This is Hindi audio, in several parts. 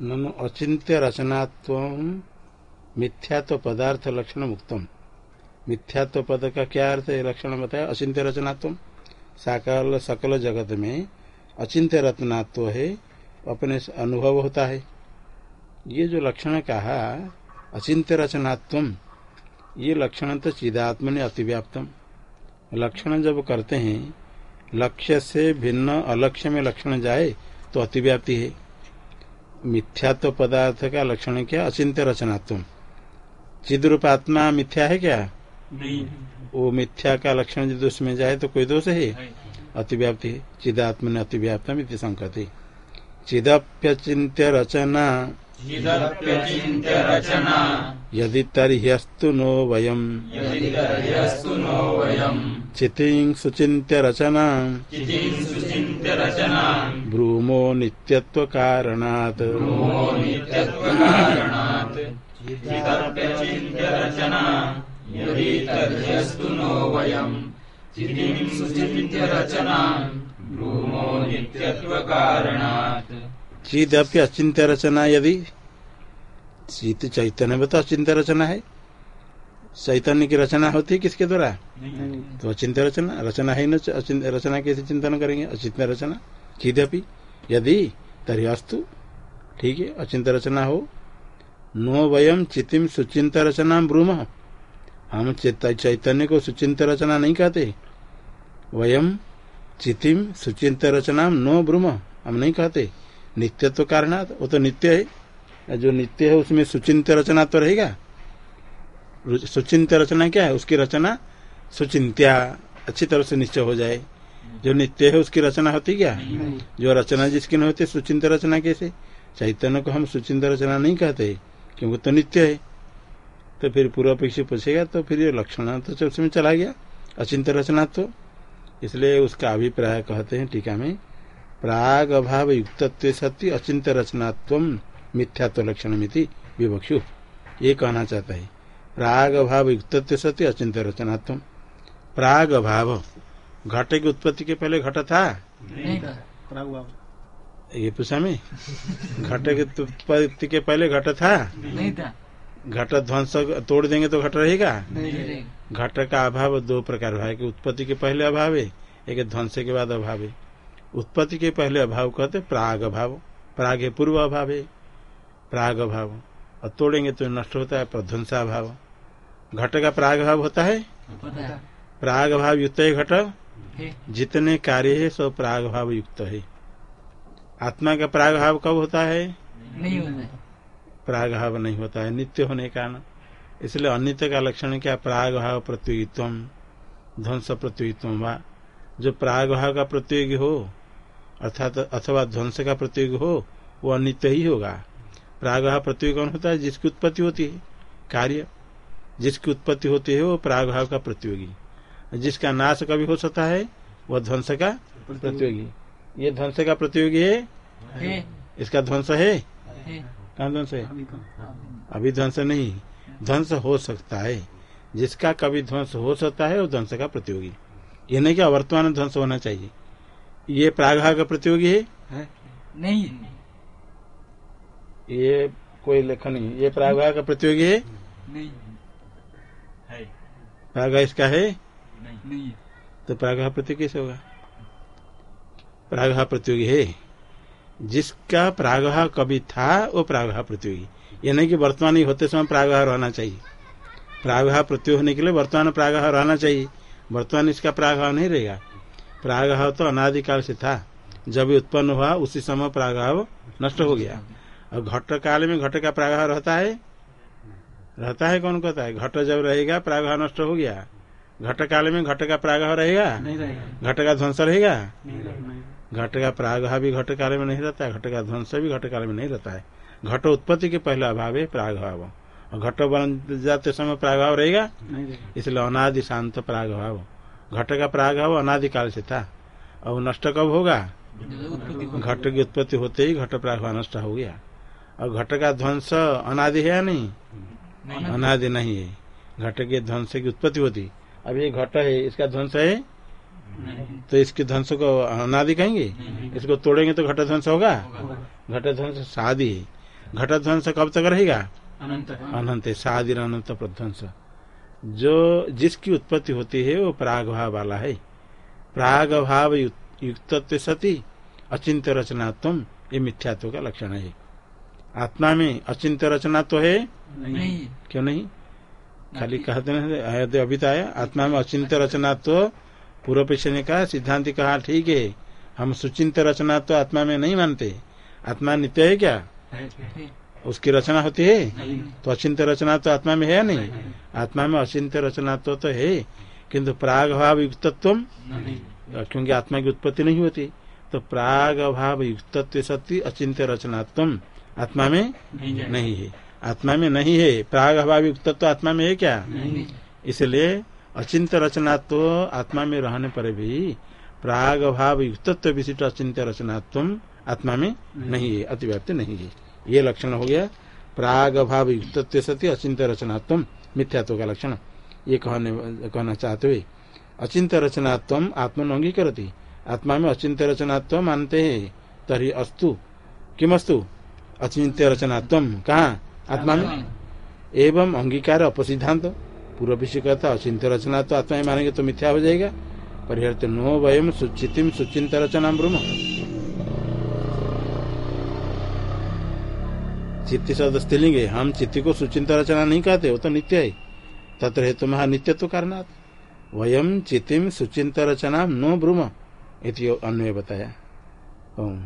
ननु अचिंत्य रचनात्व मिथ्यात्व पदार्थ लक्षण मुक्तम मिथ्यात्व पद का क्या अर्थ है लक्षण बताया अचिंत्य रचनात्व। साकल, सकल जगत में अचिंत्य रचनात्व है, अपने अनुभव होता है। ये जो लक्षण कहा अचिंत्य रचनात्व, ये लक्षण तो चिदात्म ने अतिव्याप्तम। लक्षण जब करते हैं, लक्ष्य से भिन्न अलक्ष्य में लक्षण जाए तो अतिव्याप्ति है। मिथ्यात्व पदार्थ का लक्षण क्या? अचिंत्य रचनात्म। चिद्रूप आत्मा मिथ्या है क्या? नहीं। वो मिथ्या का लक्षण यदि उसमें जाए तो कोई दोष है? अतिव्याप्ति। व्याप्ति चिदात्म ने अतिव्याप्तम इति संकते। चिदप्यचिंत्य रचना यदि तर्ह्यस्तु नो वयम्। चितिं सुचिन्त्य रचना ब्रूमो नित्यत्व कारणात् नित्यत्वकारणात्। चितिं चिदप्य अचिंत्य रचना यदि चित चैतन्य में तो अचिंत्य रचना है। चैतन्य की रचना होती है किसके द्वारा? तो अचिंत्य रचना रचना है न रचना कैसे चिंतन करेंगे? अचिंत्य रचना चिदपि। यदि तरी अस्तु ठीक है अचिंत्य रचना हो। नो वयम चितिम सुचिंत रचना ब्रूम। हम चैतन्य को सुचिंत रचना नहीं कहते। वयम चितिम सुचिंत रचना नो ब्रूम हम नहीं कहते। नित्य तो कारणात वो तो नित्य है। जो नित्य है, उसमें सुचिंत रचना तो रहेगा। सुचिंत रचना क्या है? उसकी रचना सुचिंत्या, अच्छी तरह से निश्चय हो जाए। जो नित्य है, उसकी रचना होती क्या? जो रचना जिसकी नहीं होती सुचिंत रचना कैसे? चैतन्य को हम सुचिंत रचना नहीं कहते, क्योंकि तो नित्य है। तो फिर पूर्व अपेक्षा पूछेगा तो फिर ये लक्षण तो उसमें चला गया। अचिंत रचना तो इसलिए उसका अभिप्राय कहते हैं टीका में। प्राग अभाव युक्तत्व सत्य अचिंत रचनात्व मिथ्यात्व लक्षण मिति विवक्षु। ये कहना चाहता है प्राग अभाव युक्तत्व सत्य अचिंत रचनात्व प्राग अभाव घट की उत्पत्ति के पहले घट था? ये पूछा में? घट की उत्पत्ति के पहले घट था? नहीं था। घट ध्वंस तोड़ देंगे तो घट रहेगा। घट का अभाव दो प्रकार है कि उत्पत्ति के पहले अभाव है एक ध्वंस के बाद अभाव है। उत्पत्ति के पहले अभाव कहते प्राग अभाव। प्राग है पूर्व अभाव है। प्राग अभाव। और तोड़ेंगे तो नष्ट होता है प्रध्वंसा भाव घट का प्राग अभाव होता है? प्राग भाव युक्त है घट? जितने कार्य है सब प्राग भाव युक्त है। आत्मा का प्राग भाव कब होता है? नहीं होता प्राग भाव नहीं होता है नित्य होने के कारण। इसलिए अनित्य का लक्षण क्या? प्राग भाव प्रतियोगित्व ध्वंस प्रतियोगित्व वा जो प्राग भाव का प्रतियोगी हो अर्थात अथवा ध्वंस का प्रतियोगी हो वो अनित्य ही होगा। प्राग प्रतियोगी कौन होता है? जिसकी उत्पत्ति होती है। कार्य। जिसकी उत्पत्ति होती है वो प्रागभाव का प्रतियोगी। जिसका नाश कभी हो सकता है वह ध्वंस का प्रतियोगी। ये ध्वंस का प्रतियोगी है? इसका ध्वंस है? है। कहाँ ध्वंस है? अभी ध्वंस नहीं। ध्वंस हो सकता है। जिसका कभी ध्वंस हो सकता है वो ध्वंस का प्रतियोगी। ये नहीं क्या वर्तमान ध्वंस होना चाहिए? ये प्रागभाव का प्रतियोगी है? नहीं। ये कोई लेखन नहीं ये प्रागभाव का प्रतियोगी है? नहीं। है। प्रागभाव इसका है? नहीं। तो प्रागभाव प्रतियोगी कैसे होगा? प्रागभाव प्रतियोगी है। जिसका प्रागभाव कभी था वो प्रागभाव प्रतियोगी। ये नहीं कि वर्तमान ही होते समय प्रागभाव रहना चाहिए। प्रागभाव प्रतियोग होने के लिए वर्तमान प्रागभाव रहना चाहिए। वर्तमान इसका प्रागभाव नहीं रहेगा। प्रागभाव तो अनादिकाल से था। जब उत्पन्न हुआ उसी समय प्रागभाव नष्ट हो गया। और घट काल में घट का प्रागभाव रहता है? रहता है कौन कहता है? घट जब रहेगा प्रागभाव नष्ट हो गया। घट काल में घट का प्रागभाव रहेगा? नहीं रहेगा। घट का ध्वंस रहेगा? घट का प्रागभाव भी घट काल में नहीं रहता है घट का ध्वंस भी घट काल में नहीं रहता है। घट उत्पत्ति के पहले अभाव है प्रागभाव और घट बन जाते समय प्रागभाव रहेगा? इसलिए अनादि शांत प्रागभाव घट का प्रागभाव अनादि काल से था। और वो नष्ट कब होगा? घट की उत्पत्ति होते ही घट प्रागभाव नष्ट हो गया। और घट का ध्वंस अनादि है या नहीं? अनादि नहीं है। घट के ध्वंस की उत्पत्ति होती। अब ये घट है इसका ध्वंस है? तो इसके ध्वंस को अनादि कहेंगे? इसको तोड़ेंगे तो घट ध्वंस होगा? घट ध्वंस शादी है। घट ध्वंस कब तक रहेगा? अनंत। अनंत सादिर अनंत प्रध्वंस। जो जिसकी उत्पत्ति होती है वो प्राग भाव वाला है। प्राग भाव युक्त सती अचिंत्य रचनात्म ये मिथ्यात्व का लक्षण है। आत्मा में अचिंत रचना तो है? नहीं। क्यों नहीं? खाली कहते अयोध्या अभी तो आया आत्मा में अचिंत रचना तो पूर्व पेश ने कहा सिद्धांत कहा ठीक है। हम सुचिंत रचना तो आत्मा में नहीं मानते। आत्मा नित्य है क्या? है। उसकी रचना होती है। तो अचिंत्य रचना तो आत्मा में है या नहीं। आत्मा में अचिंत्य रचना तो, तो है। किंतु प्राग भाव युक्तत्व क्योंकि आत्मा की उत्पत्ति नहीं होती तो प्राग भाव युक्तत्व सत्य अचिंत्य रचनात्म आत्मा में नहीं है नहीं है। आत्मा में नहीं है। प्राग भाव युक्तत्व आत्मा में है क्या? इसलिए अचिंत रचनात्व आत्मा में रहने पर भी प्राग भाव युक्तत्व विशिष्ट अचिंत्य रचनात्व आत्मा में नहीं है। अतिव्याप्ति नहीं है। ये लक्षण हो गया। प्राग भाव युक्तत्व सती अचिंत्य रचनात्व मिथ्यात्व का लक्षण। ये कहने कहना चाहते हुए अचिंत्य रचनात्व आत्मा अंगीकरती। आत्मा में अचिंत्य रचनात्व मानते हैं। तरी अस्तु। किमस्तु? अचिंत्य रचनात्व। कहा? आत्मा में? एवं अंगीकार अपसिद्धांत। पूर्व विषय कहता अचिंत्य रचना तो आत्मा में मानेंगे तो मिथ्या हो जाएगा। परिहर्त नो वयम सुचितिम सुचिंत रचना ब्रह्म। चित्ती शब्द स्त्रीलिंग है। हम चित्ती को सुचिंत रचना नहीं कहते वो तो नित्य है। तत्र हेतु महा नित्यत्व कारणात् वयम चितिम सुचिंत रचना नो ब्रूम। इति अन्वय बताया। ओम।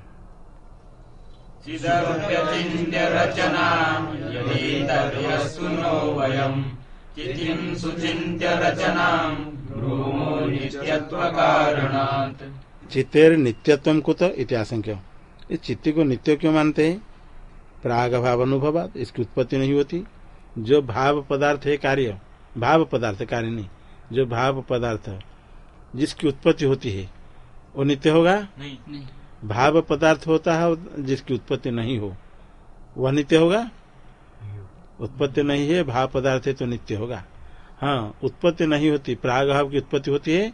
चित्तेर नित्यत्व कुत इति आशंक्य। इस चित्ती को नित्य क्यों मानते हैं? प्राग भाव अनुभव इसकी उत्पत्ति नहीं होती। जो भाव पदार्थ है कार्य भाव पदार्थ कार्य नहीं। जो भाव पदार्थ जिसकी उत्पत्ति होती है वो नित्य होगा? नहीं। नहीं। भाव पदार्थ होता है जिसकी उत्पत्ति नहीं हो वह नित्य होगा? उत्पत्ति नहीं है भाव पदार्थ है तो नित्य होगा। हाँ उत्पत्ति नहीं होती प्रागभाव की उत्पत्ति होती है?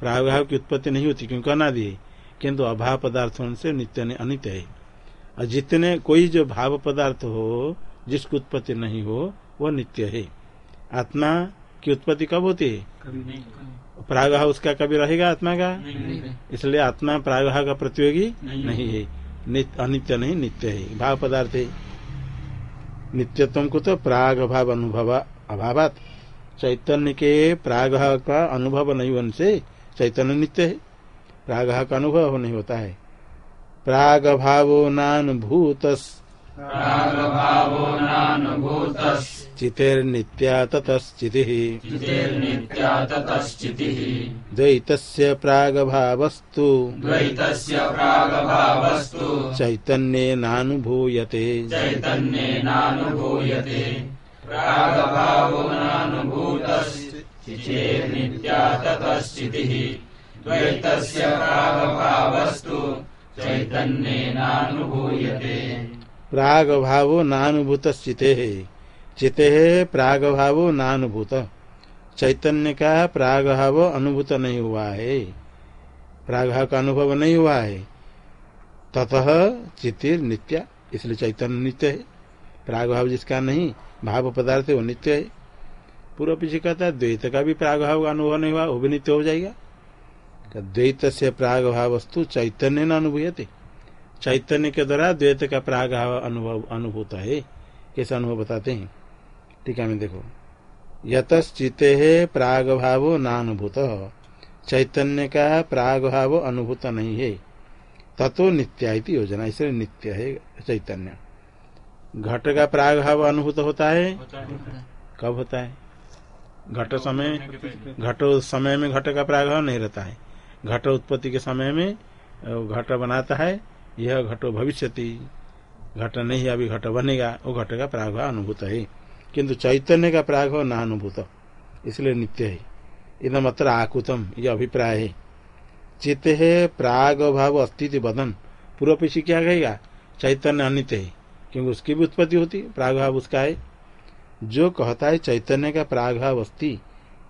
प्रागभाव की उत्पत्ति नहीं होती क्योंकि अनादि है। किन्तु अभाव पदार्थ से नित्य ने अनित्य है। और जितने कोई जो भाव पदार्थ हो जिसकी उत्पत्ति नहीं हो वह नित्य है। आत्मा की उत्पत्ति कब होती है? नहीं प्रागभाव उसका कभी रहेगा आत्मा का? इसलिए आत्मा प्रागभाव का प्रतियोगी नहीं। नहीं है। अनित्य नहीं नित्य है। भाव पदार्थ है। नित्यत्व को तो प्राग भाव अनुभव अभावात। चैतन्य के प्रागभाव का अनुभव नहीं होने से चैतन्य नित्य है। प्रागभाव का अनुभव नहीं होता है। प्राग भावो चितिर्नित्या ततश्चिति चितिर्नित्या ततश्चितिः द्वैतस्य प्रागभावस्तु। द्वैतस्य प्रागभावस्तु। चैतन्येनानुभूयते। चैतन्येनानुभूयते। प्रागभावो नानुभूतश्चितिर्नित्या ततश्चितिः द्वैतस्य प्रागभावस्तु। चैतन्येनानुभूयते प्राग भावो नानुभूत चिते चिते प्राग भावो नानुभूत। चैतन्य का प्राग भाव अनुभूत नहीं हुआ है। प्राग का अनुभव नहीं हुआ है। ततः चितिर नित्य, इसलिए चैतन्य नित्य है। प्राग भाव जिसका नहीं, भाव पदार्थ वो नित्य है। पूर्व पीछे कहता है, द्वैत का भी प्राग भाव का अनुभव नहीं हुआ, वो भी नित्य हो जाएगा। द्वैत से प्राग भाव वस्तु चैतन्य न अनुभूयते। चैतन्य के द्वारा द्वैत का प्राग भाव अनुभव, अनुभूत है। कैसा अनुभव बताते हैं? ठीक है देखो। यतश्चिते है प्राग भावो नानुभूत। चैतन्य का प्राग भाव अनुभूत नहीं है। ततो नित्या योजना। इसलिए नित्य है चैतन्य। घट का प्राग भाव अनुभूत होता है? कब होता है? घट समय घट समय में घट का प्राग भाव नहीं रहता है। घट उत्पत्ति के समय में घट बनाता है, यह घटो भविष्यति। घट नहीं, अभी घट बनेगा, वो घट का प्रागभाव अनुभूत है। किंतु चैतन्य का प्रागभाव न अनुभूत, इसलिए नित्य है। इधम अत्र आकुतम यह अभिप्राय है। चित्त है प्राग भाव अस्तित्व बदन। पूर्व पीछे क्या कहेगा? चैतन्य अनित्य है, क्योंकि उसकी भी उत्पत्ति होती प्रागभाव उसका है। जो कहता है चैतन्य का प्रागभाव अस्थि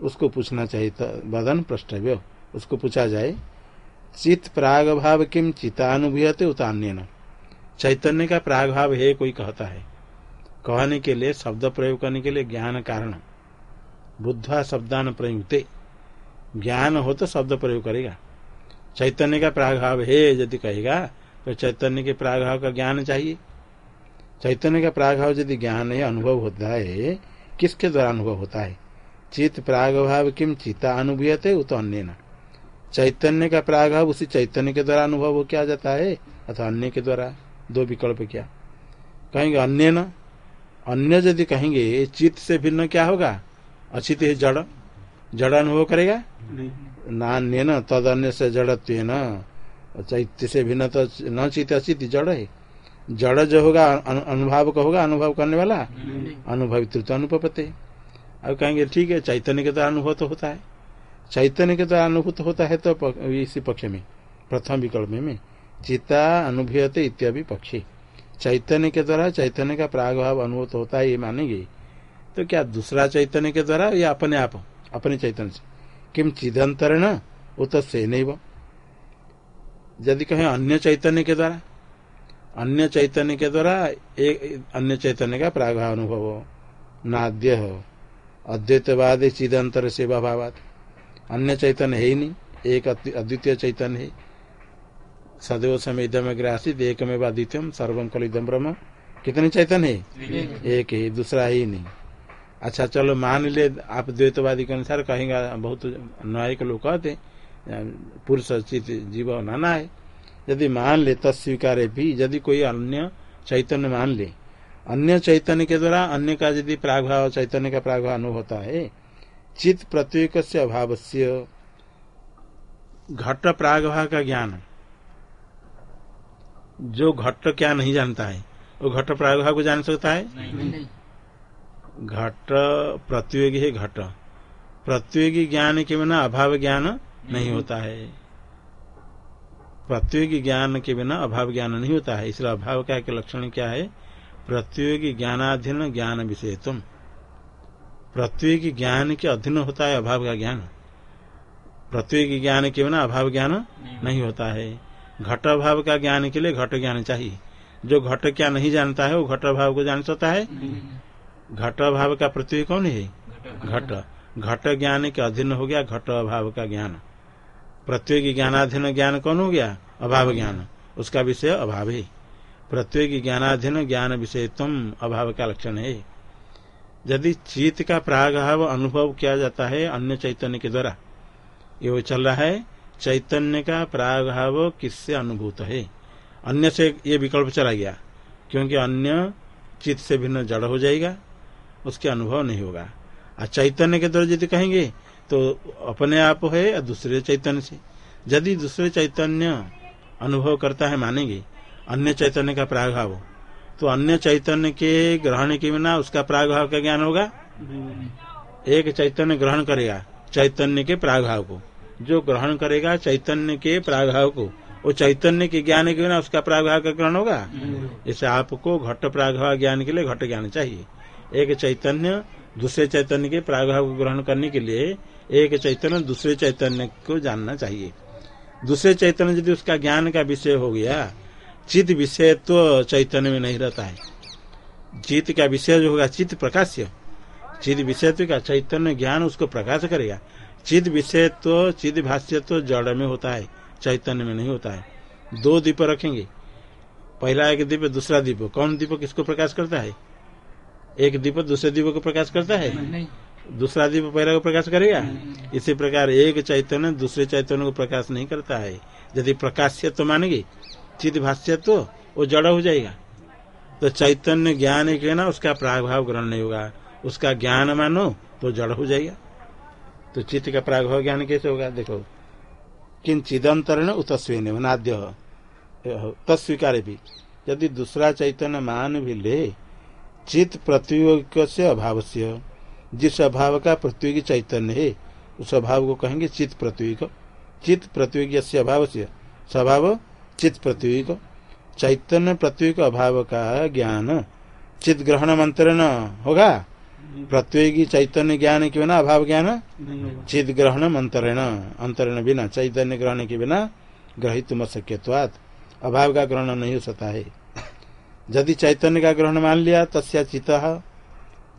उसको पूछना चाहिए बदन प्रष्टव्य उसको पूछा जाए चित प्राग भाव किम चितानुभूयते उतान्य चैतन्य का प्रागभाव है, कोई कहता है। कहने के लिए, शब्द प्रयोग करने के लिए ज्ञान कारण। बुद्धा शब्दान प्रयुक्ते। ज्ञान हो तो शब्द प्रयोग करेगा। चैतन्य का प्रागभाव है, यदि कहेगा तो चैतन्य के प्रागभाव का ज्ञान चाहिए। चैतन्य का प्रागभाव यदि ज्ञान है अनुभव होता है, किसके द्वारा अनुभव होता है? चित प्रागभाव किम चिता अनुभूयते उत अन्य न चैतन्य का प्रागभाव उसी चैतन्य के द्वारा अनुभव हो क्या जाता है? अथवा अन्य के द्वारा? दो विकल्प क्या? कहेंगे अन्य न। अन्य यदि कहेंगे चित्त से भिन्न क्या होगा? अचित है जड़। जड़ अनुभव करेगा? नान्य न तद अन्य से जड़त्व न। चैत्य से भिन्न तो न चित अचित जड़ है। जड़ जो होगा अनु- अनुभाव का होगा अनुभव करने वाला? अनुभवित अनुपते अब कहेंगे ठीक है चैतन्य के द्वारा अनुभव तो होता है। चैतन्य के द्वारा अनुभूत होता है तो इसी पक्ष में, प्रथम विकल्प में चिता अनुभूयते इत्यादि पक्षी। चैतन्य के द्वारा चैतन्य का प्रागभाव अनुभूत होता है, ये मानेंगे। तो क्या दूसरा चैतन्य के द्वारा? या अपने आप, अपने चैतन्य से। किम चिदंतरण उत से नहीं यदि कहें अन्य चैतन्य के द्वारा, अन्य चैतन्य के द्वारा एक अन्य चैतन्य का प्रागभाव अनुभव हो। नाद्य हो अद्वैतवाद चिदंतर सेवा भावात अन्य चैतन्य है ही नहीं, एक अद्वितीय चैतन्य है। सदैव समय ग्रासित एक में अद्वितीयम सर्वम कल इदम ब्रह्म। कितने चैतन्य है? एक ही, दूसरा ही नहीं। अच्छा चलो मान ले, आप द्वैतवादी के अनुसार कहेंगे, बहुत न्यायिक लोग कहते पुरुष चित जीव नाना है। यदि मान ले तस्वीकार भी, यदि कोई अन्य चैतन्य मान ले। अन्य चैतन्य के द्वारा अन्य का यदि प्रागभाव, चैतन्य का प्रागभाव अनुभव होता है चित प्रत्येक से अभाव से घट प्रागभाव का ज्ञान। जो घट क्या नहीं जानता है वो घट प्रागभाव को जान सकता है? घट प्रतियोगी है घट प्रतियोगी ज्ञान के बिना अभाव ज्ञान नहीं होता है। प्रतियोगी ज्ञान के बिना अभाव ज्ञान नहीं होता है इसलिए अभाव का के लक्षण क्या है? प्रतियोगी ज्ञानाधीन ज्ञान विषय तुम प्रतियोगी ज्ञान के अधीन होता है अभाव का ज्ञान। प्रतियोगी ज्ञान के बिना अभाव ज्ञान नहीं होता है। घट अभाव का ज्ञान के लिए घट ज्ञान चाहिए। जो घट क्या नहीं जानता है, वो घट अभाव को जान सकता है। घट अभाव का पृथ्वी कौन है? घट। घट ज्ञान के अधीन हो गया घट अभाव का ज्ञान। प्रत्येक ज्ञानाधीन ज्ञान कौन हो गया? अभाव ज्ञान। उसका विषय अभाव है। प्रत्येक ज्ञानाधीन ज्ञान विषय तुम अभाव का लक्षण है। यदि चित का प्रागभाव अनुभव किया जाता है अन्य चैतन्य के द्वारा, ये चल रहा है, चैतन्य का प्रागभाव किससे अनुभूत है? अन्य से ये विकल्प चला गया, क्योंकि अन्य चित्त से भिन्न जड़ हो जाएगा, उसके अनुभव नहीं होगा। और चैतन्य के द्वारा यदि कहेंगे तो अपने आप है या दूसरे चैतन्य से। यदि दूसरे चैतन्य अनुभव करता है मानेंगे, अन्य चैतन्य का प्रागभाव तो अन्य चैतन्य के ग्रहण के बिना उसका प्रागभाव का ज्ञान होगा? एक चैतन्य ग्रहण करेगा चैतन्य के प्रागभाव को। जो ग्रहण करेगा चैतन्य के प्रागभाव को वो चैतन्य के ज्ञान के बिना उसका प्रागभाव का ग्रहण होगा? जैसे आपको घट प्रागभाव ज्ञान के लिए घट ज्ञान चाहिए। एक चैतन्य दूसरे चैतन्य के प्रागभाव को ग्रहण करने के लिए एक चैतन्य दूसरे चैतन्य को जानना चाहिए। दूसरे चैतन्य यदि उसका ज्ञान का विषय हो गया चित्त विषय तो चैतन्य में नहीं रहता है। चित्त का विषय जो होगा चित्त प्रकाश्य। चित्त विषय तो क्या? चैतन्य ज्ञान उसको प्रकाश करेगा। चित्त विषय तो चित्त भाष्य तो जड़ में होता है चैतन्य में नहीं होता है। दो दीप रखेंगे। पहला एक दीप दूसरा दीप। कौन दीप किसको प्रकाश करता है? एक दीप दूसरे दीप को प्रकाश करता है? नहीं दूसरा दीप पहला को प्रकाश करेगा? इसी प्रकार एक चैतन्य दूसरे चैतन्य को प्रकाश नहीं करता है। यदि प्रकाश्य तो मानेंगे। चित भाष्य तो वो जड़ हो जाएगा। तो चैतन्य ज्ञान के ना, उसका प्रागभाव ग्रहण नहीं होगा। उसका ज्ञान मानो तो जड़ हो जाएगा। तो चित्त का प्रागभाव ज्ञान कैसे होगा? देखो, किन चिदंतरण उतस्वीन नाद्य तस्वीकार भी। यदि दूसरा चैतन्य मान भी ले चित प्रतियोग से अभाव से जिस अभाव का प्रतियोगी चैतन्य है, उस अभाव को कहेंगे चित प्रतियोगिक चित प्रतियोगी से अभाव से स्वभाव चित प्रतियोगिक चैतन्य प्रतियोगिक अभाव का ज्ञान। चित ग्रहण मंत्रण होगा? प्रतियोगी चैतन्य ज्ञान के बिना अभाव ज्ञान? चित ग्रहण मंत्रण अंतरण बिना चैतन्य ग्रहण के बिना ग्रहित मत अभाव का ग्रहण नहीं हो सकता है। यदि चैतन्य का ग्रहण मान लिया तस्या चित।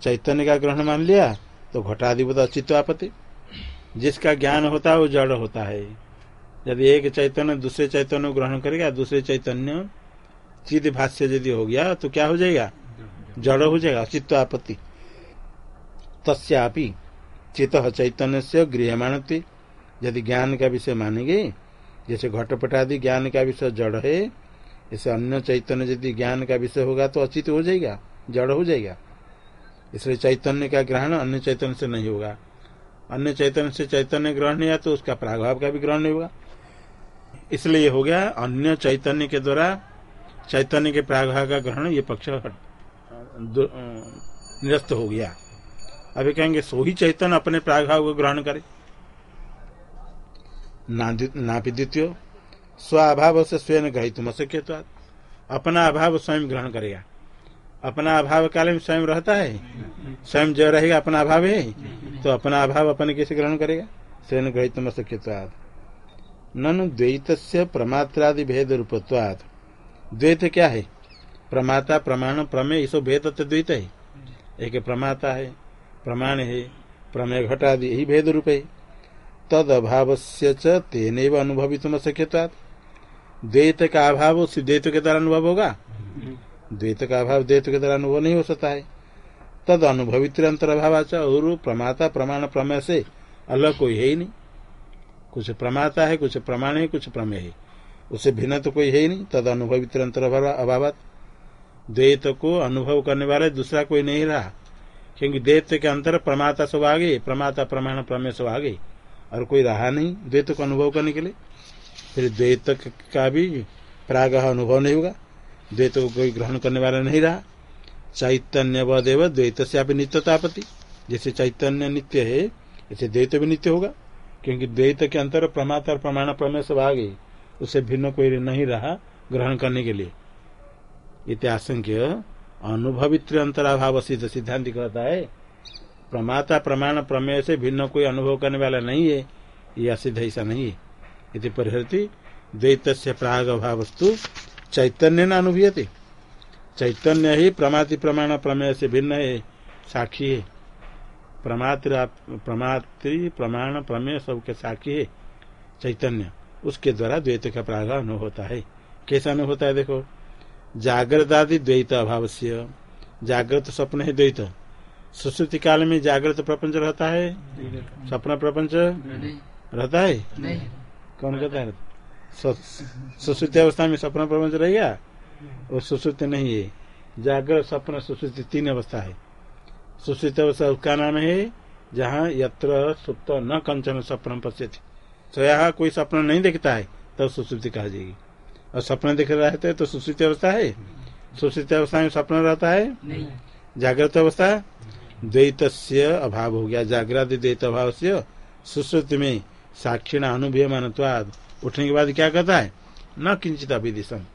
चैतन्य का ग्रहण मान लिया तो घटाधिपत आपत्ति जिसका ज्ञान होता है वो जड़ होता है। यदि एक चैतन्य दूसरे चैतन्य को ग्रहण करेगा, दूसरे चैतन्य चिद भाष्य यदि हो गया तो क्या हो जाएगा? जड़ हो जाएगा, चित्त आपत्ति। तस्यापि चित चैतन्य से गृहमाण यदि ज्ञान का विषय मानेंगे, जैसे घटपट आदि ज्ञान का विषय जड़ है ऐसे अन्य चैतन्य यदि ज्ञान का विषय होगा तो अचित हो जाएगा, जड़ हो जाएगा। इसलिए चैतन्य का ग्रहण अन्य चैतन्य से नहीं होगा। अन्य चैतन्य से चैतन्य ग्रहण नहीं तो उसका प्रागभाव का भी ग्रहण नहीं होगा। इसलिए हो गया अन्य चैतन्य के द्वारा, चैतन्य के प्रागभाव का ग्रहण, ये पक्ष निरस्त हो गया। अभी कहेंगे, सो ही चैतन्य अपने प्रागभाव को ग्रहण करे। नापि द्वितीय, स्वाभाव से स्वयं ग्रही तुम अशक्य अपना अभाव स्वयं ग्रहण करेगा। अपना अभाव काल में स्वयं रहता है? स्वयं जो रहेगा, अपना अभाव है? तो अपना अभाव अपने कैसे ग्रहण करेगा? स्वयं ग्रही तुम अशक्य ननु द्वैत प्रमात्रादि भेद रूपत्वाद द्वैत क्या है? प्रमाता, प्रमाण, प्रमेय, इसो भेद तो द्वैत है। एक प्रमाता है, प्रमाण है, प्रमेय घटादि यही भेद रूप है। तद अभाव से तेन अनुभवित अशक्यता द्वैत का अभाव उस द्वैत के द्वारा अनुभव होगा। द्वैत का अभाव द्वैत के द्वारा अनुभव नहीं हो सकता है। तद अनुभवित अंतर अभाव और प्रमाता, प्रमाण, प्रमेय से अलग कोई है ही नहीं। कुछ प्रमाता है, कुछ प्रमाण है कुछ प्रमेय। है उससे भिन्न तो कोई है ही नहीं, तद अनुभवित अभाव द्वैत को अनुभव करने वाले दूसरा कोई नहीं रहा, क्योंकि द्वैत के अंतर प्रमाता सब आगे, प्रमाता, प्रमाण, प्रमेय सब आगे, और कोई रहा नहीं द्वैत को अनुभव करने के लिए। फिर द्वैत का भी प्राग अनुभव नहीं होगा, द्वैत को कोई ग्रहण करने वाला नहीं रहा। चैतन्य वदेव द्वैत से आप नित्यतापति, जैसे चैतन्य नित्य है, ऐसे द्वैत भी नित्य होगा। क्योंकि द्वैत के अंतर प्रमाता और प्रमाण प्रमेय सब आ गई उससे भिन्न कोई नहीं रहा ग्रहण करने के लिए। इतिहासंख्य अनुभवित्र अंतराभाव सिद्ध सिद्धांत कहता है प्रमाता प्रमाण प्रमेय से भिन्न कोई अनुभव करने वाला नहीं है यह सिद्ध ऐसा नहीं है। यदि परिहरती द्वैत से प्राग अभावस्तु चैतन्य न अनुभूयते। चैतन्य ही प्रमाति प्रमाण प्रमेय से भिन्न है, साक्षी है। प्रमात्र प्रमात्र प्रमाण प्रमेय सबके साक्षी है चैतन्य। उसके द्वारा द्वैत का अनुभव होता है। कैसा अनुभव होता है देखो? जागृत आदि द्वैत अभाव से जागृत स्वप्न है द्वैत। सुश्रुति काल में जागृत प्रपंच रहता है? सपना प्रपंच रहता है? कौन कहता है? सुश्रुति अवस्था में सपना प्रपंच रहेगा वो सुश्रुति नहीं है। जागृत सपना सुश्रुति तीन अवस्था है। सुश्रुति अवस्था उसका नाम है जहाँ यत्र सुप्त न कंचन सपन पश्यति। सोया कोई सपना नहीं देखता है तब तो सुश्रुति कहा जाएगी। और सपना देख रहा है तो सुश्रुति अवस्था है? सुश्रुति अवस्था में सपना रहता है? जागृत अवस्था? द्वैत अभाव हो गया। जागृत द्वैत अभाव से सुश्रुति में साक्षी अनुभव उठने के बाद क्या कहता है? न किंचित अभिदिशम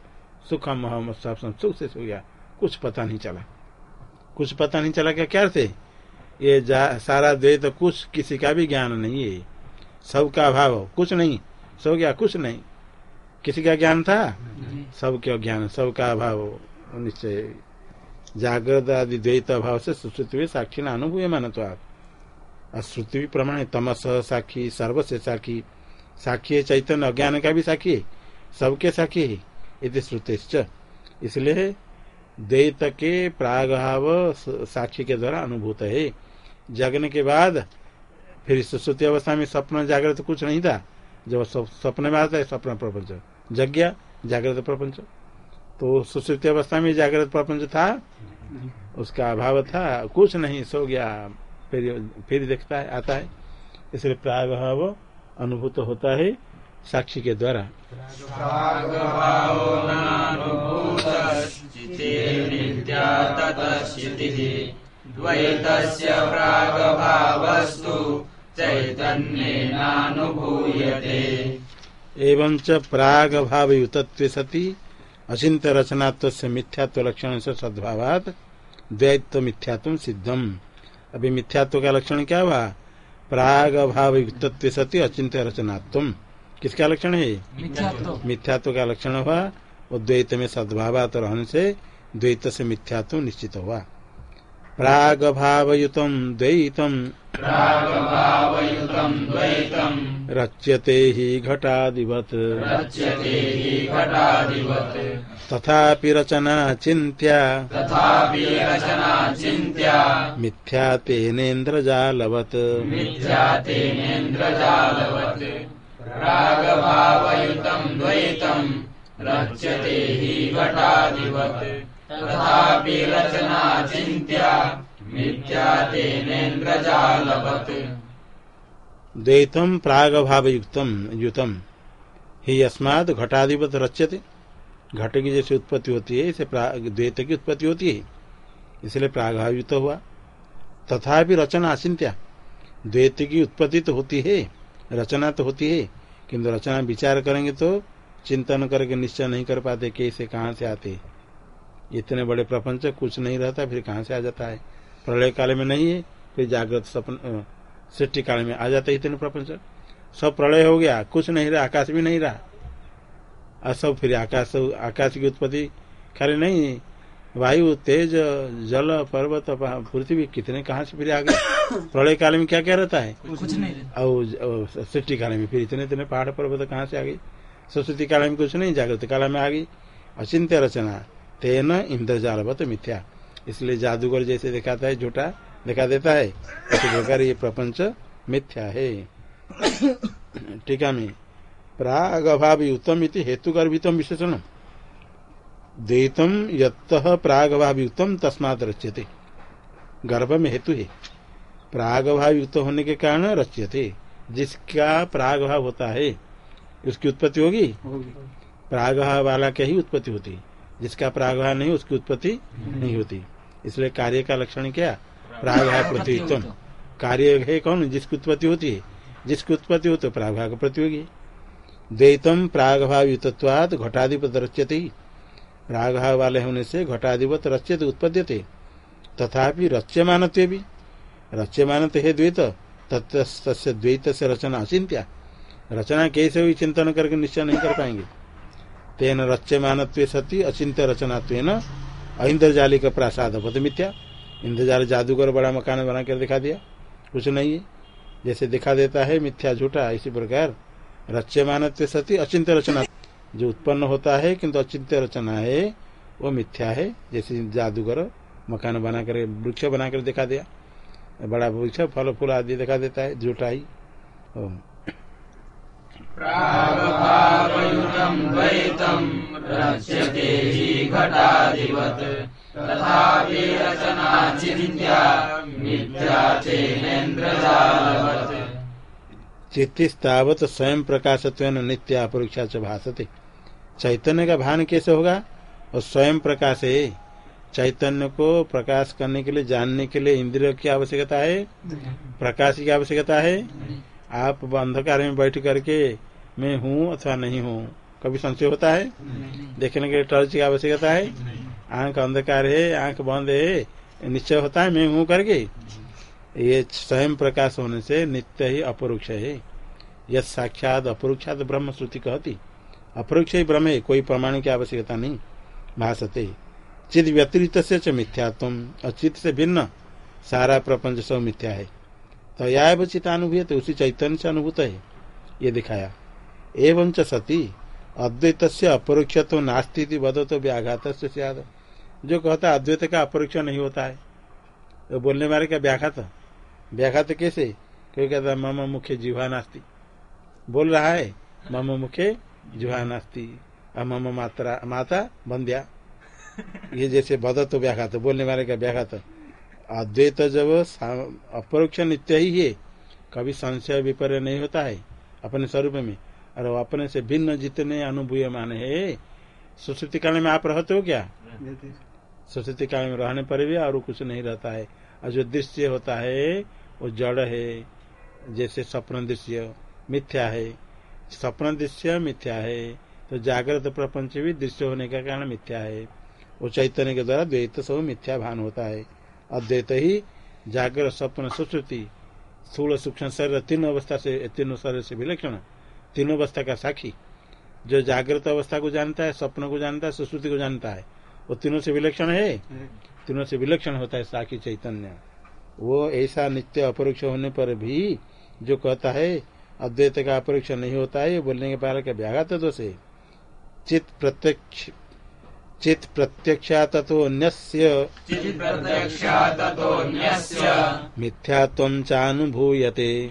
सुखम सुख से हो गया। कुछ पता नहीं चला। कुछ पता नहीं चला क्या क्या थे? ये सारा द्वैत कुछ किसी का भी ज्ञान नहीं है। सबका अभाव कुछ नहीं। सब क्या? कुछ नहीं। किसी का ज्ञान था? सबके ज्ञान सबका अभाव निश्चय जागृत आदि द्वैत अभाव से सुश्रुति साक्षी न अनुभव मानतो आप। श्रुति भी प्रमाण है। तमस साक्षी सर्व से साक्षी। साक्षी है चैतन्य अज्ञान का भी साक्षी है। सबके साक्षी है। इसलिए द्वैत के प्रागभाव साक्षी के द्वारा अनुभूत है। जगने के बाद फिर सुश्रुति अवस्था में स्वप्न जागृत कुछ नहीं था। जब स्वप्न में आता है, स्वप्न प्रपंच। जग जागृत प्रपंच। तो सुश्रुति अवस्था में जागृत प्रपंच था। उसका अभाव था। कुछ नहीं, सो गया। फिर फिर देखता है, आता है। इसलिए प्रागभाव अनुभूत होता है। साक्षी के द्वारा। एवं प्राग भाव युतत्व सती अचिंत रचनात्व से मिथ्यात्व लक्षण से सद्भावात द्वैत्व मिथ्यात्व सिद्धम। अभी मिथ्यात्व का लक्षण क्या हुआ प्राग भाव युक्तत्व सती अचिंत रचनात्व किसका लक्षण है? मिथ्यात्व। का लक्षण हुआ वो द्वैत में सद्भावात रहने से द्वैत से मिथ्यात्व निश्चित हुआ। प्राग भावयुतम द्वैतम। रच्यते ही घटादिवत। हि रचना चिंत्या मिथ्या तेनेन्द्रजालवत् रागभावयुतम् द्वैतम् रच्यते हि घटादिवत् तथापि रचना चिन्त्या मिथ्या तेनेन्द्रजालवत् द्वैतम प्राग भावयुक्तम युतम ही अस्माद घटाधिपत रच्यते। घट की जैसे उत्पत्ति होती है, इसे द्वैत की उत्पत्ति होती है। इसलिए प्रागभावयुक्त हुआ। तथापि रचना अचिंत्या द्वैत की उत्पत्ति तो होती है। रचना तो होती है, किंतु रचना विचार करेंगे तो चिंतन करके निश्चय नहीं कर पाते कैसे कहाँ से आते इतने बड़े प्रपंच कुछ नहीं रहता, फिर कहाँ से आ जाता है? प्रलय काल में नहीं है, फिर जागृत सपन सृष्टि काल में आ जाते इतने प्रपंच। सब प्रलय हो गया, कुछ नहीं रहा, आकाश भी नहीं रहा। और सब फिर आकाश आकाश की उत्पत्ति खाली नहीं वायु, तेज, जल, पर्वत पृथ्वी, कितने कहाँ से फिर आ गए? प्रलय काल में क्या क्या रहता है? कुछ नहीं और सृष्टि काल में फिर इतने इतने पहाड़ पर्वत कहाँ से आ गई सरस्वती काल में कुछ नहीं जागृत काल में आ गई। अचिंत्य रचना तेन इंद्रजालवत मिथ्या। इसलिए जादूगर जैसे दिखाता है झूठा दिखा देता है। उसी प्रकार ये प्रपंच मिथ्या है। टीका में। प्राग अभाव युतम इति हेतु गर्भितम विशेषण द्वैतम यत्त प्राग अभाव युक्तम तस्मात रच्यते। गर्भ में हेतु है। प्राग भाव युक्त होने के कारण रच्यते। जिसका प्राग भाव होता है उसकी उत्पत्ति होगी? प्राग भाव वाला की ही उत्पत्ति होती। जिसका प्राग भाव नहीं उसकी उत्पत्ति नहीं होती। इसलिए कार्य का लक्षण क्या? प्राग भाव प्रतियोगितम कार्य है कौन? जिसकी उत्पत्ति होती है। जिसकी उत्पत्ति हो तो प्राग भाव का प्रतियोगी। द्वैतम प्राग भाव युतत्वाद घटाधिपत रच्यते। प्राग भाव वाले होने से घटाधिपत रच्यते उत्पद्यते। तथापि रच्यमान भी। रच्यमान तो है द्वैत तस्य द्वैत से रचना अचिंत्या रचना कैसे हुई, चिंतन करके निश्चय नहीं कर पाएँगे। तेन रच्यमान सती, अचिंत्य रचनात्वेन इंद्रजाली का प्रासाद पद मिथ्या। इंद्रजाल जादूगर बड़ा मकान बना कर दिखा दिया। कुछ नहीं है। जैसे दिखा देता है, मिथ्या झूठा, इसी प्रकार। रच्यमान सती, अचिंत्य रचना। जो उत्पन्न होता है, किंतु अचिंत्य रचना है, वो मिथ्या है। जैसे जादूगर मकान बनाकर, वृक्ष बनाकर दिखा दिया। बड़ा वृक्ष फल फूल आदि दिखा देता है झूठा ही चित्तिस्तावत स्वयं प्रकाशत्व नित्य अपरीक्षा च भाषते चैतन्य का भान कैसे होगा? और स्वयं प्रकाश है चैतन्य को प्रकाश करने के लिए जानने के लिए इंद्रिय की आवश्यकता है? प्रकाश की आवश्यकता है? आप अंधकार में बैठ करके मैं हूँ अथवा नहीं हूँ कभी संशय होता है? देखने के लिए टर्च की आवश्यकता है? आँख अंधकार है आँख बंद है निश्चय होता है मैं हूँ करके? ये स्वयं प्रकाश होने से नित्य ही अपरोक्ष है। यह साक्षात अपरोक्षात ब्रह्म श्रुति कहती अपरोक्ष ही ब्रह्म है कोई प्रमाण की आवश्यकता नहीं। भाषते चिद व्यतिरिक्त से च मिथ्यात्म अचित से भिन्न सारा प्रपंच सब मिथ्या है। तो या चितानुभूत उसी चैतन्य से अनुभूत है, ये दिखाया। एवं च सती अद्वैत से अपरोक्ष तो नास्ती वद तो व्याघात से जो कहता है अद्वैत का अपरोक्ष नहीं होता है तो बोलने वाले का व्याघात? व्याघात कैसे? कोई कहता मम मुख्य जिह्वा नास्ती। बोल रहा है, मम मुखे जिह्वा नास्ती। मम मात्रा, माता बंध्या। ये जैसे बदत तो व्याघात, बोलने वाले का व्याघात। अद्वैत जब अपरोक्ष नित्य ही है, कभी संशय विपर्य नहीं होता है अपने स्वरूप में। और अपने से भिन्न जितने अनुभूय मान है, सुश्रुति काल में आप रहते हो क्या? सुश्रुति काल में रहने पर भी और कुछ नहीं रहता है। और जो दृश्य होता है, वो जड़ है। जैसे स्वप्न दृश्य, मिथ्या है। स्वप्न दृश्य मिथ्या है। तो जागृत प्रपंच भी दृश्य होने का कारण मिथ्या है। वो चैतन्य के द्वारा द्वैत सब मिथ्या भान होता है। अद्वैत ही जागृत स्वप्न सुश्रुति, स्थूल सूक्ष्म शरीर तीनों अवस्था से, तीनों शरीर से विलक्षण, तीनों अवस्था का साक्षी जो जागृत अवस्था को जानता है स्वप्न को जानता है, सुश्रुति को जानता है, वो तीनों से विलक्षण है? तीनों से विलक्षण होता है साखी चैतन्य। वो ऐसा नित्य अपरोक्ष होने पर भी जो कहता है, अद्वैत का अपरोक्ष नहीं होता है बोलने के पहले क्या व्याघात दोष है। चित प्रत्यक्ष चित प्रत्यक्षा तथोन्यस्य मिथ्यात्वं चानुभूयते।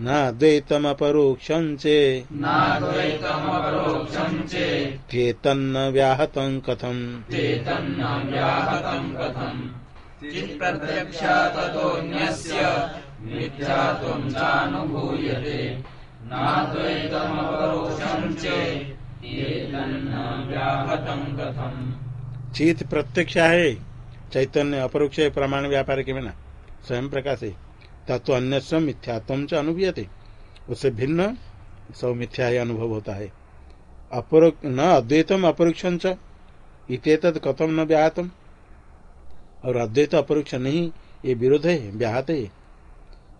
न द्वैतमपरोक्षं चेतन्न व्याहतं कथम्। ते मिथ्यात्वं चानुभूयते। व्याहतं कथम् चित प्रत्यक्ष है। चैतन्य अपरोक्ष प्रमाण व्यापार के बिना। स्वयं प्रकाश। है तत्व अन्य स्व मिथ्यात्व च अनुभूयते। उससे भिन्न सब मिथ्या ही अनुभव होता है। अपरो न अद्वैतम इतेत कथम न व्याहतम? और अद्वैत अपरोक्ष नहीं, ये विरोध है, व्याहत है।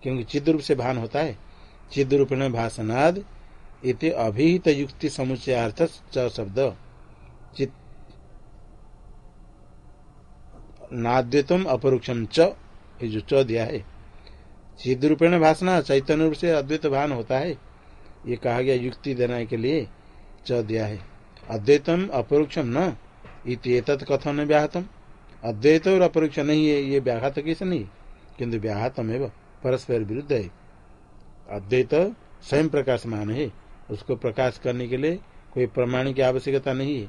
क्योंकि चिद रूप से भान होता है। चिद रूप में भाषणाद इति अभिहित युक्ति समुचयार्थ शब्द। चित नाद्वैतम अपरोक्षम च, ये जो च दिया है। चिद रूपेण भाषणा चैतन्य रूप से अद्वैत भान होता है। ये कहा गया युक्ति देने के लिए च दिया है। अद्वैतम अपरोक्षम न, इति कथन व्याहतम। अद्वैत और अपरोक्ष नहीं है, ये व्याघात कैसे नहीं? किंतु व्याहतम एवं, परस्पर विरुद्ध है। अद्वैत स्वयं प्रकाशमान है। उसको प्रकाश करने के लिए कोई प्रमाण की आवश्यकता नहीं है।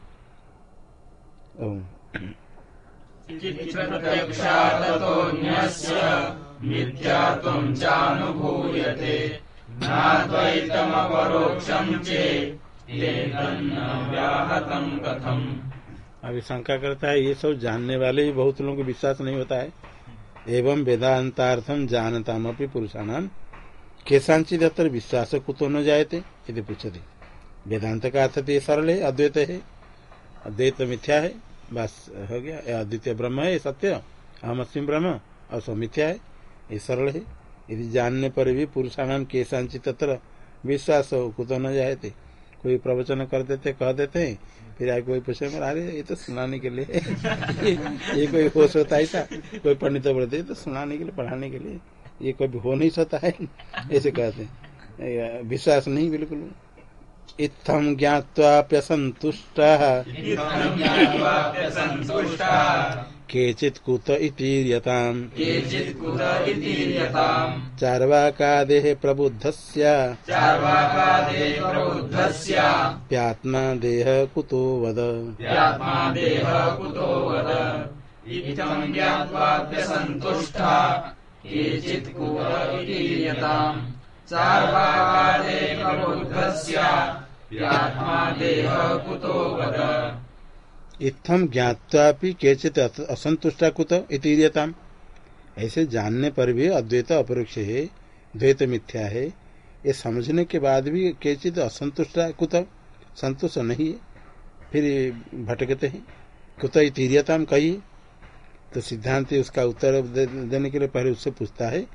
अभी शंका करता है ये सब जानने वाले ही बहुत लोगों को विश्वास नहीं होता है। एवं वेदांतार्थम जानताम अपनी पुरुषाणाम केशांचित अत्र विश्वास कुतो न जायते यदि पूछते वेदांत का अर्थ तो ये सरल है अद्वैत है, अद्वैत मिथ्या है, बस, हो गया। ये अद्वितीय ब्रह्म है, ये सत्य अहम अस्मी ब्रह्म और मिथ्या है, ये सरल है। यदि जानने पर भी पुरुषाणाम केशांचित अत्र विश्वास हो कुतो न जायते, कोई प्रवचन कर देते, कह देते हैं, फिर आगे कोई पूछे, अरे, ये तो सुनाने के लिए ये कोई होश होता है था कोई पंडित बोलते तो सुनाने के लिए, पढ़ाने के लिए ये कभी हो नहीं सकता है। ऐसे कहते हैं। विश्वास नहीं, बिल्कुल। इत्थम ज्ञावाप्यसंतुष्टा सन्तुष्टा केचित् कुत यताम्। चार्वाकादेः प्रबुद्धस्य। प्यात्मा देह कुतो वद देह कुतो वद इत्थं ज्ञात्वाप्यसन्तुष्टा केचित् कुत इति यताम् प्रबुद्धस्य व्यात्मा देह कुतो वद। इत्थम केचित असंतुष्टा कुत इतीर्यताम ऐसे जानने पर भी अद्वैत अपरोक्ष है, द्वैत मिथ्या है, ये समझने के बाद भी केचित असंतुष्टा कुत संतुष्ट नहीं है, फिर भटकते हैं। कुत इतीर्यताम कही। तो सिद्धांत उसका उत्तर देने के लिए पहले उससे पूछता है,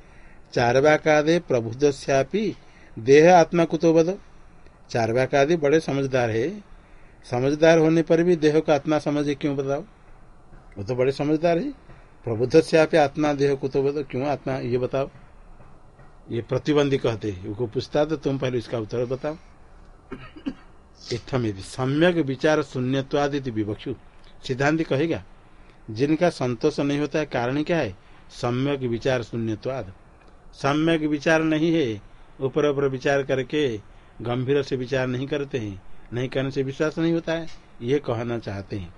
चारवाकादे प्रबुद्धस्यापि देह आत्मा कुतो बद चारवाकादि बड़े समझदार है। समझदार होने पर भी देह को आत्मा समझे क्यों बताओ? वो तो बड़े समझदार है। प्रबुद्ध से आप आत्मा देह को तो बताओ क्यों आत्मा, ये बताओ। ये प्रतिबंधी कहते हैं। वो पूछता तो तुम पहले इसका उत्तर बताओ। इत्थम यदि सम्यक विचार शून्यवादित विवक्षु। सिद्धांत कहेगा जिनका संतोष नहीं होता है, कारण क्या है? सम्यक विचार शून्यवाद सम्यक विचार नहीं है, ऊपर ऊपर विचार करके गंभीर से विचार नहीं करते हैं, नहीं करने से विश्वास नहीं होता है, ये कहना चाहते हैं।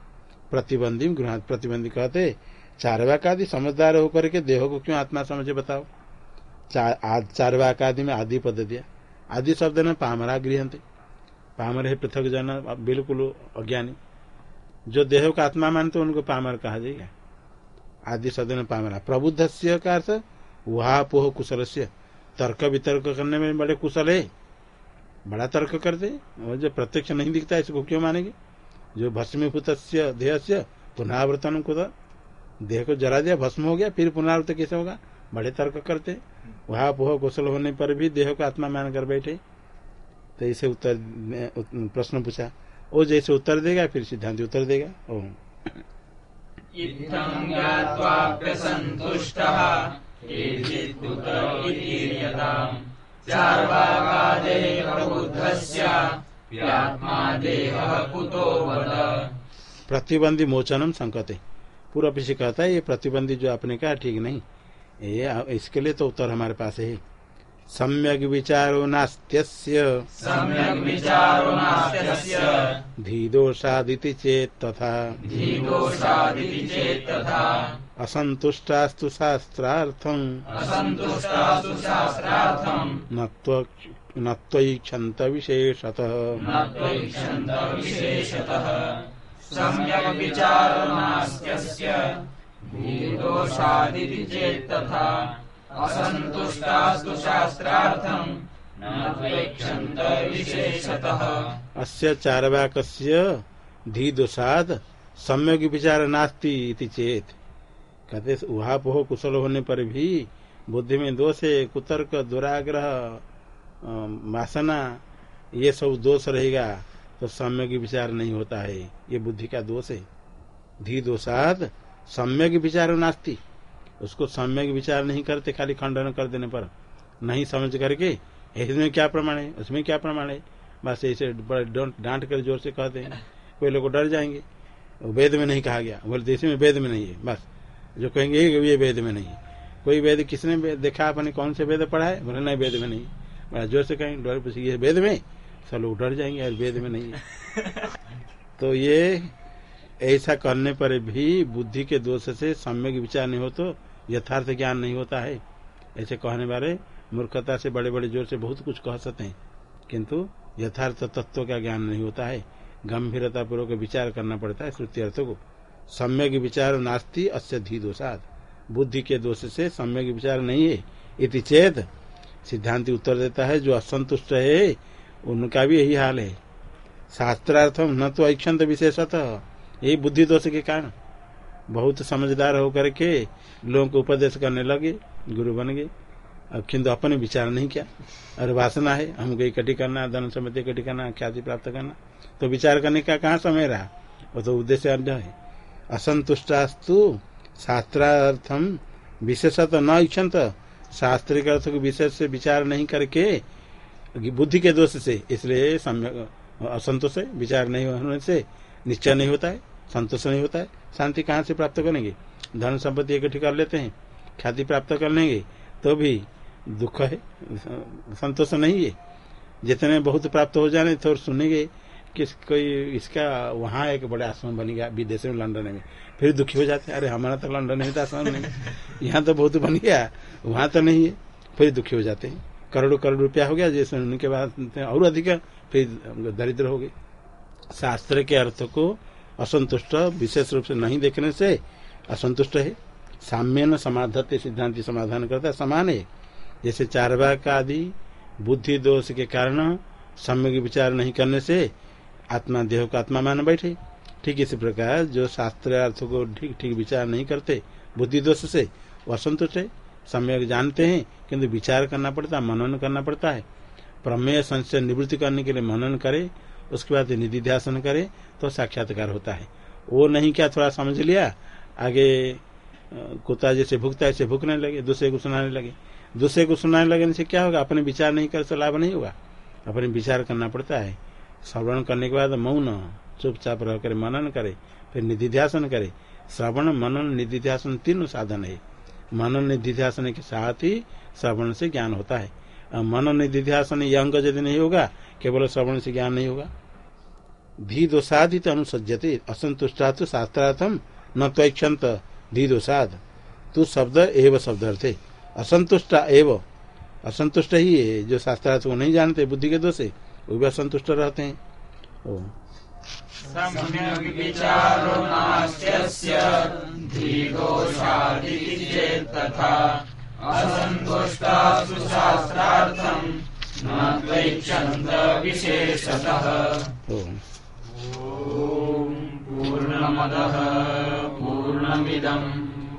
प्रतिबंधी गृह प्रतिबंधी कहते चारवाक आदि समझदार होकर के देह को क्यों आत्मा समझे बताओ? चार चारवाक आदि में आदि पद दिया। आदि शब्द में पामरा गृह पामर है पृथक जन, बिल्कुल अज्ञानी। जो देह का आत्मा मानते उनको पामर कहा जाएगा। आदि में पामरा। प्रबुद्ध से का अर्थ, वहा पोह कुशल से तर्क वितर्क करने में बड़े कुशल है। बड़ा तर्क करते और जो प्रत्यक्ष नहीं दिखता, इसको क्यों मानेंगे? जो भस्मीभूत देह से पुनरावर्तन को देह को जरा दिया, भस्म हो गया, फिर पुनरावृत कैसे होगा? बड़े तर्क करते वहाँ पोह कौशल होने पर भी देह को आत्मा मान कर बैठे। तो इसे उत्तर, प्रश्न पूछा। वो जैसे उत्तर देगा फिर सिद्धांत उत्तर देगा। ओम। प्रतिबंधी मोचनम संकते। पूरा पीछे कहता है ये प्रतिबंधी जो आपने कहा ठीक नहीं। ये इसके लिए तो उत्तर हमारे पास है। सम्यक विचारो नास्त्यस्य। सम्यक् विचारो नास्त्यस्य। धीदोषादिति चेत तथा। धीदोषादिति चेत् तथा। असंतुष्टास्तु शास्त्रार्थम। असन्तुष्टासु शास्त्रार्थम्। न त्वईक्षन्त विशेषतः। न त्वैक्षन्त विशेषतः। सम्यक् विचारो नास्त्यस्य। धीदोषादिति चेत् तथा। असन्तुष्टास्तु शास्त्रार्थम् अस्य चारवाकस्य धीदोषाद सम्यक विचार नास्ति इति चेत। कहते उहापोह कुशल होने पर भी बुद्धि में दोष है कुतर्क, दुराग्रह वासना, ये सब दोष रहेगा तो सम्यक विचार नहीं होता है। ये बुद्धि का दोष है। धी दोषाद सम्यक विचार नास्ति। उसको सम्यक विचार नहीं करते खाली खंडन कर देने पर। नहीं समझ करके इसमें क्या प्रमाण है? उसमें क्या प्रमाण है? बस ऐसे डांट कर ज़ोर से कहते हैं। कोई लोग डर जाएँगे। वेद में नहीं कहा गया। बोले इसमें वेद में नहीं है। बस जो कहेंगे ये वेद में नहीं है। कोई वेद किसने देखा? आपने कौन से वेद पढ़ा है? बोले नहीं वेद में नहीं बड़ा ज़ोर से कहेंगे डर पूछे ये वेद में। सब लोग डर जाएँगे यार वेद में नहीं है। तो ये ऐसा करने पर भी बुद्धि के दोष से सम्यक विचार नहीं हो तो यथार्थ ज्ञान नहीं होता है। ऐसे कहने वाले मूर्खता से बड़े बड़े ज़ोर से बहुत कुछ कह सकते हैं। किंतु यथार्थ तत्व का ज्ञान नहीं होता है। गंभीरता पूर्वक विचार करना पड़ता है श्रुति अर्थ को। सम्यक विचार नास्ति, अस्य धी दोषाद बुद्धि के दोष से सम्यक विचार नहीं है, इति चेत। सिद्धांति उत्तर देता है, जो असंतुष्ट है, उनका भी यही हाल है। शास्त्रार्थम न तो ऐक्षंत विशेषतः, यही बुद्धि दोष के कारण। बहुत समझदार होकर के लोगों को उपदेश करने लगे, गुरु बन गए। अब किंतु अपने विचार नहीं किया। और वासना है, हमको इकट्ठी करना धन संपत्ति इकट्ठी करना, ख्याति प्राप्त करना। तो विचार करने का कहाँ समय रहा? वो तो उद्देश्य अन्य है। असंतुष्टास्तु शास्त्रार्थम विशेषत न इच्छन इच्छन्त। शास्त्रिक अर्थ को विशेष से विचार नहीं करके, बुद्धि के दोष से, इसलिए असंतोष है। विचार नहीं होने से निश्चय नहीं होता है। संतोष नहीं होता है। शांति कहाँ से प्राप्त करेंगे? धन संपत्ति इकट्ठी कर लेते हैं, ख्याति प्राप्त कर लेंगे तो भी दुख है, संतोष नहीं है। जितने बहुत प्राप्त हो जाने तो सुनेंगे कि कोई, इसका वहाँ एक बड़े आश्रम बन गया, विदेश में, लंदन में। फिर दुखी हो जाते अरे हमारा तो लंदन में था आश्रम नहीं यहाँ तो बहुत बन गया, वहाँ तो नहीं है। फिर दुखी हो जाते हैं। करोड़ों करोड़ रुपया हो गया जैसे उनके बाद, और अधिक, फिर दरिद्र हो गए। शास्त्र के अर्थ को असंतुष्ट, विशेष रूप से नहीं देखने से असंतुष्ट है। साम्य न समाधत्य सिद्धांत समाधान करता, समान है। जैसे चारवाक आदि, बुद्धि, दोष के कारण, सम्यक विचार नहीं करने से आत्मा, देह को आत्मा मान बैठे। ठीक इसी प्रकार, जो शास्त्र अर्थ को ठीक ठीक विचार नहीं करते, बुद्धि, दोष से, वो असंतुष्ट है। सम्यक जानते हैं, किंतु विचार करना पड़ता है मनन करना पड़ता है। प्रमेय संशय निवृत्ति करने के लिए मनन करे उसके बाद निधि ध्यासन करे तो साक्षात्कार होता है। वो नहीं क्या थोड़ा समझ लिया, आगे कुत्ता जैसे भुगता ऐसे भुगने लगे, दूसरे को सुनाने लगे। दूसरे को सुनाने लगने से क्या होगा? अपने विचार नहीं कर तो लाभ नहीं होगा। अपने विचार करना पड़ता है। श्रवण करने के बाद मौन, चुपचाप रह कर मनन करे, फिर निधिध्यासन करे। श्रवण, मनन, निधिध्यासन तीनों साधन है। मनन, निधिध्यासन के साथ ही श्रवण से ज्ञान होता है। मनन, निधिध्यासन ये अंग यदि नहीं होगा, केवल श्रवण से ज्ञान नहीं होगा। धी दोषादित अनुसज्जते असंतुष्टा तो शास्त्रार्थम न त्वक्षंत धी दोषाद तू शब्द एव शब्द अर्थे असंतुष्टा एव। असंतुष्ट ही है जो शास्त्रार्थ को नहीं जानते बुद्धि के दोष वो भी असंतुष्ट रहते हैं। ओ। तथा विशेषतः। पूर्णमदः पूर्णमिदम्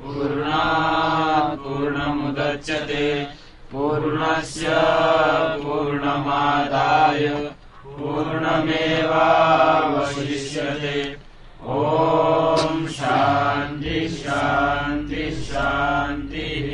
पूर्णात् पूर्णमुदच्यते पूर्णस्य पूर्णमादाय पूर्णमेवावशिष्यते। ॐ शान्ति शान्ति शान्तिः